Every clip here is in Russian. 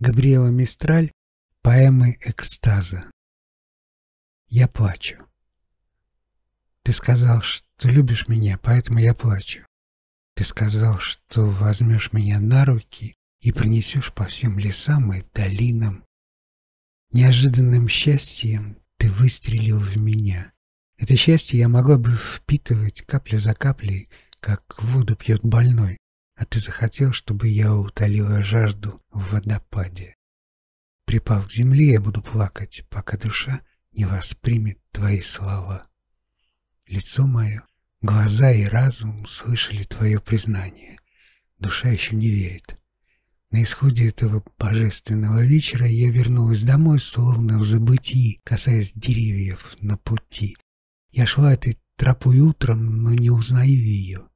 Габриэла Мистраль, поэмы экстаза. Я плачу. Ты сказал, что любишь меня, поэтому я плачу. Ты сказал, что возьмешь меня на руки и пронесешь по всем лесам и долинам. Неожиданным счастьем ты выстрелил в меня. Это счастье я могла бы впитывать капля за каплей, как воду пьет больной, а ты захотел, чтобы я утолила жажду в водопаде. Припав к земле, я буду плакать, пока душа не воспримет твои слова. Лицо мое, глаза и разум слышали твое признание. Душа еще не верит. На исходе этого божественного вечера я вернулась домой, словно в забытии, касаясь деревьев на пути. Я шла этой тропой утром, но не узнаю ее.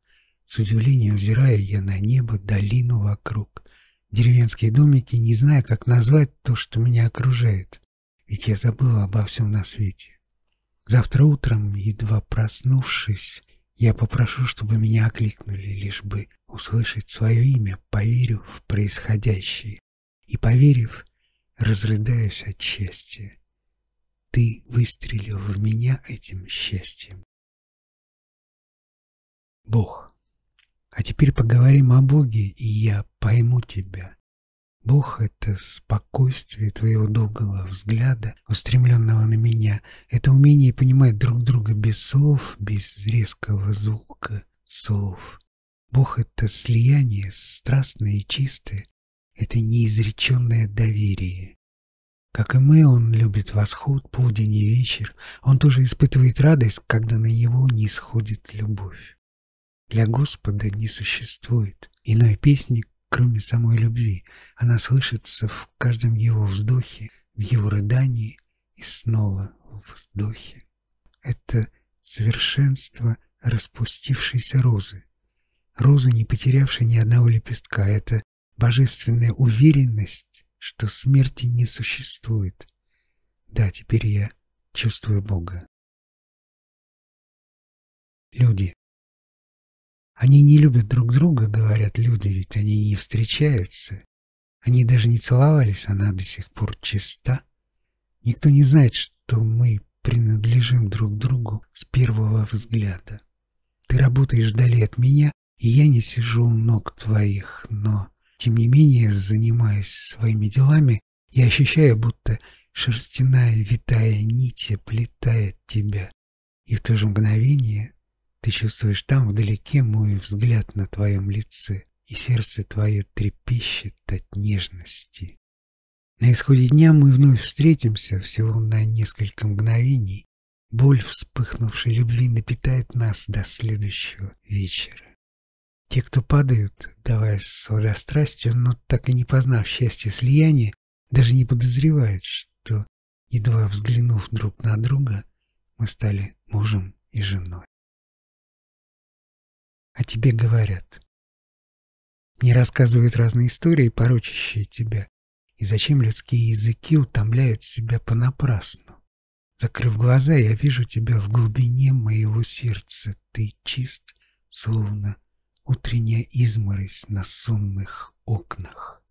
С удивлением взирая я на небо, долину вокруг, деревенские домики, не зная, как назвать то, что меня окружает. Ведь я забыла обо всем на свете. Завтра утром, едва проснувшись, я попрошу, чтобы меня окликнули, лишь бы услышать свое имя, поверю в происходящее. И, поверив, разрыдаюсь от счастья. Ты выстрелил в меня этим счастьем. Бог. А теперь поговорим о Боге, и я пойму тебя. Бог — это спокойствие твоего долгого взгляда, устремленного на меня. Это умение понимать друг друга без слов, без резкого звука слов. Бог — это слияние страстное и чистое. Это неизреченное доверие. Как и мы, Он любит восход, полдень и вечер. Он тоже испытывает радость, когда на Него не сходит любовь. Для Господа не существует иной песни, кроме самой любви. Она слышится в каждом его вздохе, в его рыдании и снова в вздохе. Это совершенство распустившейся розы. Роза, не потерявшая ни одного лепестка, это божественная уверенность, что смерти не существует. Да, теперь я чувствую Бога. Люди. Они не любят друг друга, говорят люди, ведь они не встречаются. Они даже не целовались, она до сих пор чиста. Никто не знает, что мы принадлежим друг другу с первого взгляда. Ты работаешь вдали от меня, и я не сижу у ног твоих, но, тем не менее, занимаясь своими делами, я ощущаю, будто шерстяная витая нить оплетает тебя, и в то же мгновение ты чувствуешь там вдалеке мой взгляд на твоем лице, и сердце твое трепещет от нежности. На исходе дня мы вновь встретимся всего на несколько мгновений. Боль вспыхнувшей любви напитает нас до следующего вечера. Те, кто падают, давая сладострастию, но так и не познав счастье слияния, даже не подозревают, что, едва взглянув друг на друга, мы стали мужем и женой о тебе говорят. Мне рассказывают разные истории, порочащие тебя. И зачем людские языки утомляют себя понапрасну? Закрыв глаза, я вижу тебя в глубине моего сердца. Ты чист, словно утренняя изморозь на сонных окнах.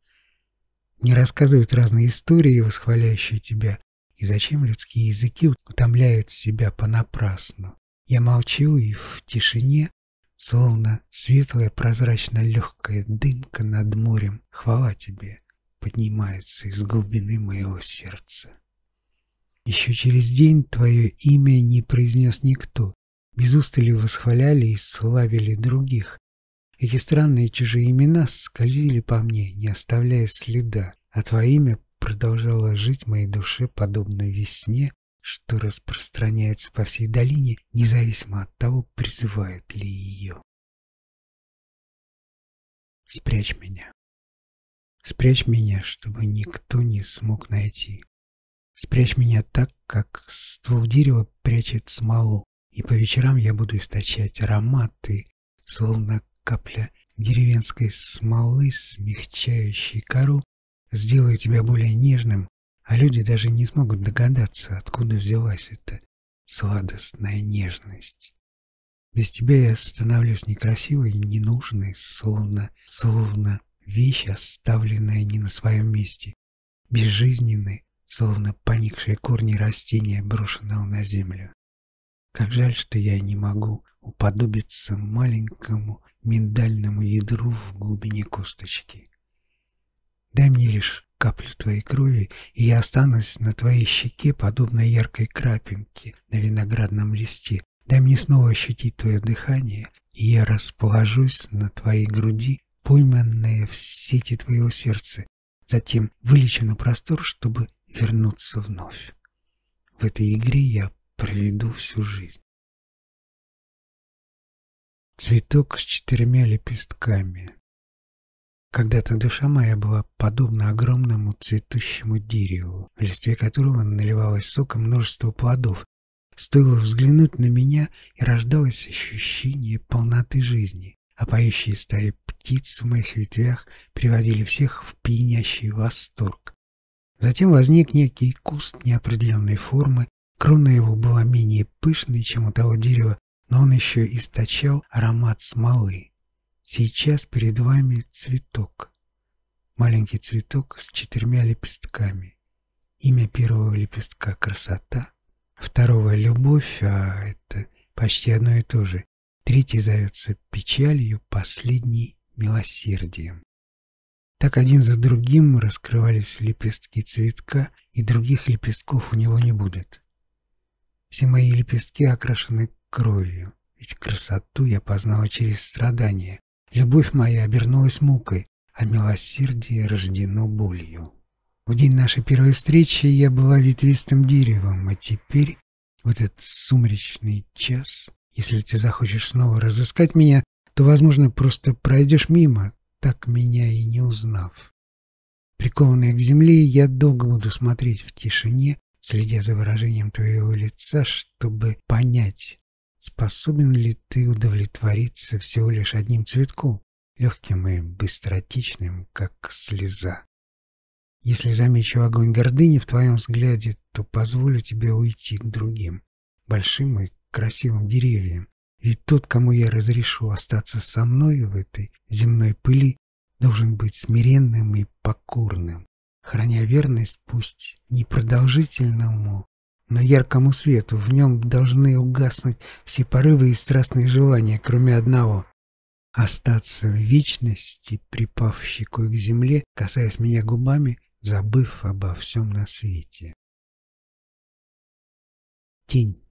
Мне рассказывают разные истории, восхваляющие тебя. И зачем людские языки утомляют себя понапрасну? Я молчу и в тишине Словно светлая прозрачно-легкая дымка над морем, хвала тебе, поднимается из глубины моего сердца. Еще через день твое имя не произнес никто, без устали восхваляли и славили других. Эти странные чужие имена скользили по мне, не оставляя следа, а твое имя продолжало жить в моей душе подобно весне, что распространяется по всей долине, независимо от того, призывают ли ее. Спрячь меня. Спрячь меня, чтобы никто не смог найти. Спрячь меня так, как ствол дерева прячет смолу, и по вечерам я буду источать ароматы, словно капля деревенской смолы, смягчающей кору, сделаю тебя более нежным, а люди даже не смогут догадаться, откуда взялась эта сладостная нежность. Без тебя я становлюсь некрасивой и ненужной, словно, словно вещь, оставленная не на своем месте. безжизненны, словно поникшие корни растения, брошенного на землю. Как жаль, что я не могу уподобиться маленькому миндальному ядру в глубине косточки. Дай мне лишь каплю твоей крови, и я останусь на твоей щеке, подобно яркой крапинке на виноградном листе. Дай мне снова ощутить твое дыхание, и я расположусь на твоей груди, пойманная в сети твоего сердца, затем вылечу на простор, чтобы вернуться вновь. В этой игре я проведу всю жизнь. Цветок с четырьмя лепестками. Когда-то душа моя была подобна огромному цветущему дереву, в листве которого наливалось соком множество плодов. Стоило взглянуть на меня, и рождалось ощущение полноты жизни, а поющие стаи птиц в моих ветвях приводили всех в пьянящий восторг. Затем возник некий куст неопределенной формы, крона его была менее пышной, чем у того дерева, но он еще источал аромат смолы. Сейчас перед вами цветок. Маленький цветок с четырьмя лепестками. Имя первого лепестка — красота, второго — любовь, а это почти одно и то же. Третий зовется печалью, последний — милосердием. Так один за другим раскрывались лепестки цветка, и других лепестков у него не будет. Все мои лепестки окрашены кровью, ведь красоту я познала через страдания. Любовь моя обернулась мукой, а милосердие рождено болью. В день нашей первой встречи я была ветвистым деревом, а теперь, в этот сумеречный час, если ты захочешь снова разыскать меня, то, возможно, просто пройдешь мимо, так меня и не узнав. Прикованная к земле, я долго буду смотреть в тишине, следя за выражением твоего лица, чтобы понять, Способен ли ты удовлетвориться всего лишь одним цветком, легким и быстротечным, как слеза? Если замечу огонь гордыни в твоем взгляде, то позволю тебе уйти к другим, большим и красивым деревьям. Ведь тот, кому я разрешу остаться со мной в этой земной пыли, должен быть смиренным и покорным, храня верность пусть непродолжительному, но яркому свету. В нем должны угаснуть все порывы и страстные желания, кроме одного — остаться в вечности, припав щекой к земле, касаясь меня губами, забыв обо всем на свете. Тень.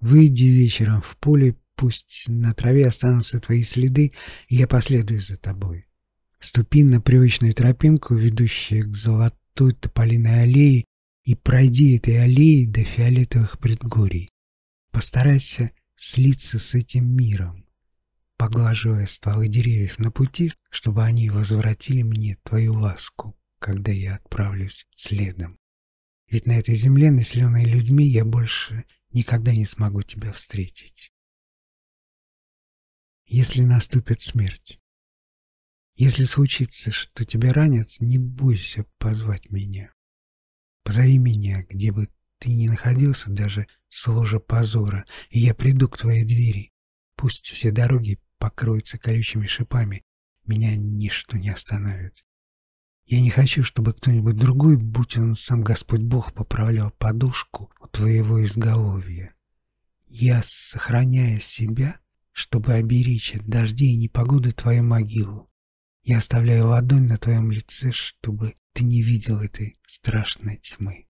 Выйди вечером в поле, пусть на траве останутся твои следы, и я последую за тобой. Ступи на привычную тропинку, ведущую к золотой тополиной аллее, и пройди этой аллеей до фиолетовых предгорий. Постарайся слиться с этим миром, поглаживая стволы деревьев на пути, чтобы они возвратили мне твою ласку, когда я отправлюсь следом. Ведь на этой земле, населенной людьми, я больше никогда не смогу тебя встретить. Если наступит смерть, если случится, что тебя ранят, не бойся позвать меня. Позови меня, где бы ты ни находился, даже с ложа позора, и я приду к твоей двери. Пусть все дороги покроются колючими шипами, меня ничто не остановит. Я не хочу, чтобы кто-нибудь другой, будь он сам Господь Бог, поправлял подушку у твоего изголовья. Я, сохраняя себя, чтобы оберечь от дождей и непогоды твою могилу, я оставляю ладонь на твоем лице, чтобы ты не видел этой страшной тьмы.